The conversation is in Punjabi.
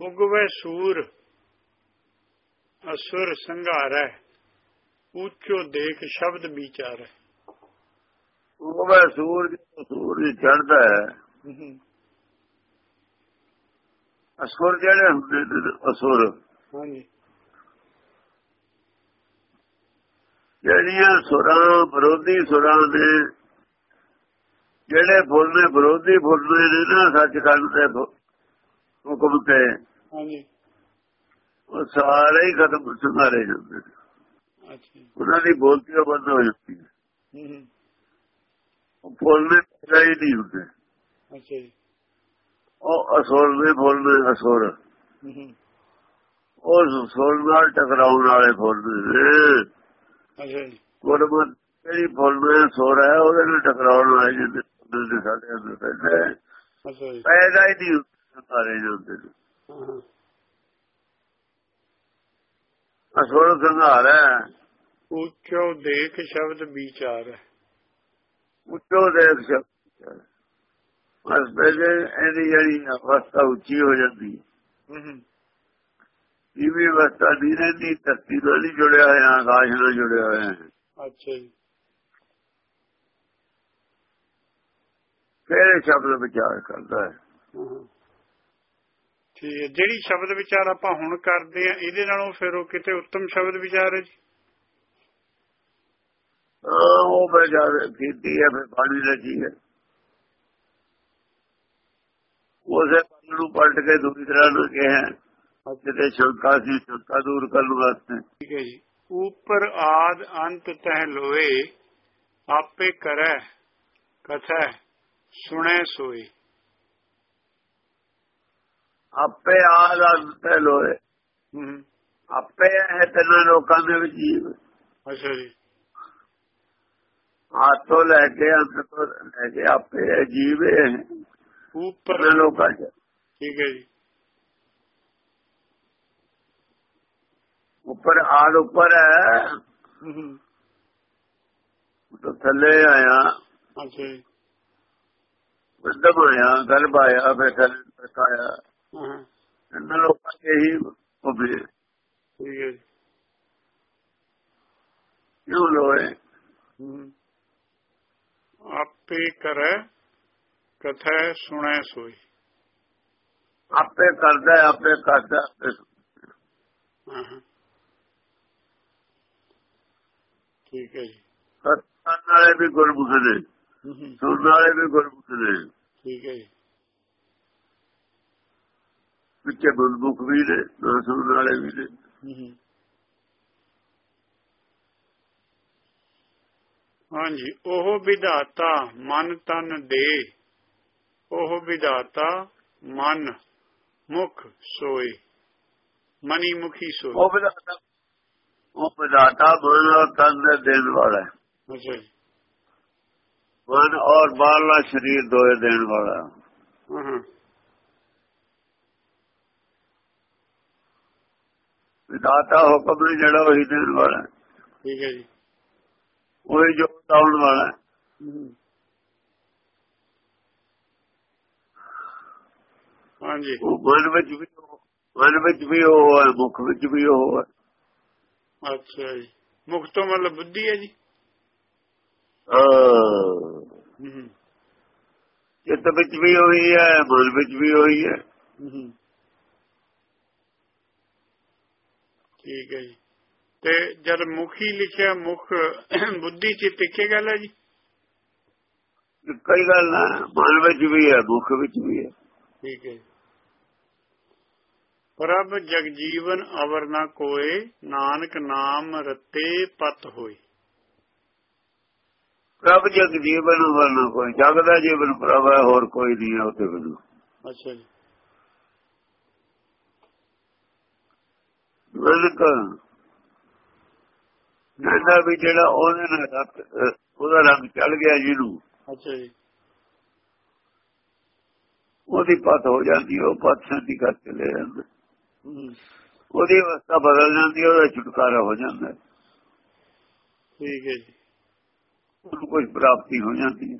ਉਗਵੇ ਸੂਰ ਅਸੁਰ ਸੰਘਾਰੈ ਉੱਚੋ ਦੇਖ ਸ਼ਬਦ ਵਿਚਾਰੈ। ਉਹ ਵੇ ਸੂਰਜ ਸੂਰਜ ਚੜਦਾ ਹੈ ਅਸੁਰ ਜਿਹੜੇ ਹੁੰਦੇ ਅਸੁਰ। ਹਾਂਜੀ। ਜਿਹੜੀਆਂ ਸੁਰਾਂ ਵਿਰੋਧੀ ਸੁਰਾਂ ਦੇ ਜਿਹੜੇ ਫੁੱਲ ਨੇ ਵਿਰੋਧੀ ਫੁੱਲ ਨੇ ਨਾ ਸੱਚਖੰਡ ਦੇ ਹੁਕਮ ਤੇ। ਹਾਂਜੀ। ਉਹ ਸਾਰੇ ਹੀ ਖਤਮ ਸੁਨਾਰੇ ਜਾਂਦੇ ਅੱਛਾ। ਉਹਨਾਂ ਦੀ ਬੋਲਤੀ ਉਹ ਬੰਦ ਹੋ ਜਾਂਦੀ ਹੈ ਹੂੰ ਹੂੰ। ਉਹ ਫੁੱਲ ਨੇ ਪੈਦਾ ਹੀ ਨਹੀਂ ਹੁੰਦੇ। ਅੱਛਾ ਜੀ। ਉਹ ਅਸੁਰ ਦੇ ਫੁੱਲ ਨੇ ਅਸੁਰ ਉਹ ਸੁਰ ਨਾਲ ਟਕਰਾਉਣ ਵਾਲੇ ਨੇ। ਅੱਛਾ ਜੀ। ਗੁਰਮਤ ਜਿਹੜੀ ਫੁੱਲ ਨੇ ਸੁਰ ਹੈ ਉਹਦੇ ਨਾਲ ਟਕਰਾਉਣ ਵਾਲੇ ਜਿਹਦੇ ਜਿਹਦੇ ਸਾਡੇ ਅੰਦਰ ਪੈਦਾ ਹੀ ਨਹੀਂ ਹੁੰਦੇ ਸਾਰੇ ਜਾਂਦੇ ਨੇ। ਹਾਂ ਹਾਂ। ਅਸੁਰ ਸੰਘਾਰ ਹੈ। ਉੱਚੋ ਦੇਖ ਸ਼ਬਦ ਵਿਚਾਰੈ ਉੱਚੋ ਦੇਖ ਸ਼ਬਦ ਬਸ ਪਹਿਲੇ ਇਹਦੀ ਜਿਹੜੀ ਅਵਸਥਾ ਉੱਚੀ ਹੋ ਜਾਂਦੀ ਹੈ। ਹੂੰ ਹੂੰ। ਇਹ ਵੀ ਅਵਸਥਾ ਨਹੀਂ ਰਹਿੰਦੀ ਧਰਤੀ ਨਾਲ ਨਹੀਂ ਜੁੜਿਆ ਹੋਇਆ ਆਕਾਸ਼ ਨਾਲ ਜੁੜਿਆ ਹੋਇਆ। ਹੈ ਅੱਛਾ ਜੀ। ਫਿਰ ਸ਼ਬਦ ਵਿਚਾਰ ਕਰਦਾ ਹੈ। ਹਾਂ ਹਾਂ। ਠੀਕ ਹੈ ਜਿਹੜੀ ਸ਼ਬਦ ਵਿਚਾਰ ਆਪਾਂ ਹੁਣ ਕਰਦੇ ਆ ਇਹਦੇ ਨਾਲੋਂ ਫਿਰ ਉਹ ਕਿਤੇ ਉੱਤਮ ਸ਼ਬਦ ਵਿਚਾਰ ਹੈ ਜੀ? ਉਹ ਵਿਚਾਰ ਕੀਤੀ ਹੈ ਫਿਰ ਪਾਣੀ ਰਚੀ ਹੈ। ਉਸੇ ਪਾਣੀ ਨੂੰ ਪਲਟ ਕੇ ਦੂਜੀ ਤਰ੍ਹਾਂ ਨੂੰ ਕਿਹਾ ਜਿੱਤੇ ਸ਼ੰਕਾ ਸੀ ਸ਼ੰਕਾ ਦੂਰ ਕਰਨ ਵਾਸਤੇ। ਠੀਕ ਹੈ ਜੀ। ਉਪਰ ਆਦ ਅੰਤ ਤਹਿ ਲੋਏ ਆਪੇ ਕਰੈ ਕਥੈ ਸੁਣੈ ਸੋਏ। ਆਪੇ ਆਦ ਅੰਤ ਲੋਏ। ਆਪੇ ਹੈ ਤਿੰਨਾਂ ਲੋਕਾਂ ਦੇ ਵਿੱਚ ਜੀਵ ਅੱਛਾ ਜੀ। ਹੱਥ ਤੋਂ ਲੈ ਕੇ ਅੰਤ ਤੋਂ ਲੈ ਕੇ ਆਪੇ ਹੈ ਜੀਵ ਹੈ। ਉਪਰ। ਲੋਕਾਂ ਚ। ਠੀਕ ਹੈ ਜੀ। ਉੱਪਰ ਆਦ ਉੱਪਰ ਹੈ। ਤੋਂ ਥੱਲੇ ਆਇਆ। ਅੱਛਾ ਜੀ। ਬੰਦਮ ਆਇਆ ਗਰਭ ਆਇਆ ਫਿਰ ਥੱਲੇ ਆਇਆ। ਇਹਨਾਂ ਲੋਕਾਂ ਦੇ ਹੀ। ਉਭੇ ਠੀਕ ਹੈ ਜੀ। ਕਿਉਂ ਲੋਏ। ਆਪੇ ਕਰੈ ਕਥੈ ਸੁਣੈ ਸੋਏ ਆਪੇ ਕਰਦਾ ਆਪੇ ਕਰਦਾ। ਠੀਕ ਹੈ ਜੀ। ਵਾਲੇ ਵੀ ਗੁਰਮੁਖ ਨੇ। ਸੁਣਨ ਵਾਲੇ ਵੀ ਗੁਰਮੁਖ ਨੇ। ਠੀਕ ਹੈ ਜੀ। ਵਿੱਚੇ ਗੁਰਮੁਖ ਵੀ ਨੇ ਨਾ ਸੁਣਨ ਵਾਲੇ ਵੀ ਨੇ। ਹਾਂਜੀ ਉਹ ਵਿਧਾਤਾ ਮਨ ਤਨ ਦੇ। ਉਹ ਵਿਧਾਤਾ ਮਨ ਮੁਖ ਸੋਏ। ਮਨੀ ਮੁਖੀ ਸੋਏ। ਉਹ ਵਿਦਾਤਾ ਉਹ ਵਿਦਾਤਾ ਮਨ ਔਰ ਤਨ ਦੇ ਦੇਣ ਵਾਲਾ ਹੈ। ਅੱਛਾ ਜੀ। ਮਨ ਔਰ ਬਾਹਰਲਾ ਸਰੀਰ ਦੋਏ ਦੇਣ ਵਾਲਾ ਹੈ। ਵਿਦਾਤਾ ਹੁਕਮ ਨੇ ਜਿਹੜਾ ਉਹੀ ਦੇਣ ਵਾਲਾ। ਠੀਕ ਹੈ ਜੀ। ਉਹੀ ਜੋ ਤਾਉਣ ਵਾਲਾ। ਹਾਂਜੀ। ਉਹ ਮਨ ਵਿੱਚ ਵੀ ਉਹ- ਮਨ ਵਿੱਚ ਵੀ ਉਹ ਹੈ ਮੁਖ ਵਿੱਚ ਵੀ ਉਹ ਹੈ। ਅੱਛਾ ਜੀ। ਮੁਖ ਤੋਂ ਮਤਲਬ ਬੁੱਧੀ ਹੈ ਜੀ? ਹੂੰ। ਚਿੱਤ ਵਿੱਚ ਵੀ ਉਹੀ ਹੈ ਮਨ ਵਿੱਚ ਵੀ ਉਹੀ ਹੈ ਹੂੰ ਹੂੰ। ਠੀਕ ਹੈ ਜੀ। ਤੇ ਜਦ ਮੁਖੀ ਲਿਖਿਆ ਮੁਖ ਬੁੱਧੀ ਚ ਤਿੱਖੇ ਗੱਲ ਹੈ ਜੀ? ਕਈ ਗੱਲ ਨਾ ਮਨ ਵਿੱਚ ਵੀ ਹੈ ਮੁਖ ਵਿੱਚ ਵੀ ਹੈ। ਠੀਕ ਹੈ। ਪ੍ਰਭ ਜਗਜੀਵਨ ਅਵਰ ਨਾ ਕੋਏ ਨਾਨਕ ਨਾਮ ਰਤੇ ਪਤ ਹੋਏ। ਪ੍ਰਭ ਜਗ ਜੀਵਨ ਵਰਨਾ ਕੋਈ ਜਗ ਦਾ ਜੀਵਨ ਪ੍ਰਭ ਹੈ ਹੋਰ ਕੋਈ ਨਹੀਂ ਹੈ ਉਹਦੇ ਬਿਨਾਂ। ਅੱਛਾ ਜੀ। ਨਾਨਕ ਕਹਿੰਦਾ ਵੀ ਜਿਹੜਾ ਉਹਦੇ ਨਾਲ ਉਹਦਾ ਰੰਗ ਚੱਲ ਗਿਆ ਜਿਹਨੂੰ। ਅੱਛਾ ਜੀ। ਉਹਦੀ ਪਤ ਹੋ ਜਾਂਦੀ ਉਹ ਪਤ ਸੰਤੀ ਕਰ ਚਲੇ ਜਾਂਦਾ। ਉਹਦੀ ਅਵਸਥਾ ਬਦਲ ਜਾਂਦੀ ਉਹਦਾ ਛੁਟਕਾਰਾ ਹੋ ਜਾਂਦਾ। ਠੀਕ ਹੈ ਜੀ। ਉਹਨੂੰ ਕੋਈ ਪ੍ਰਾਪਤੀ ਹੋ ਜਾਂਦੀ ਹੈ।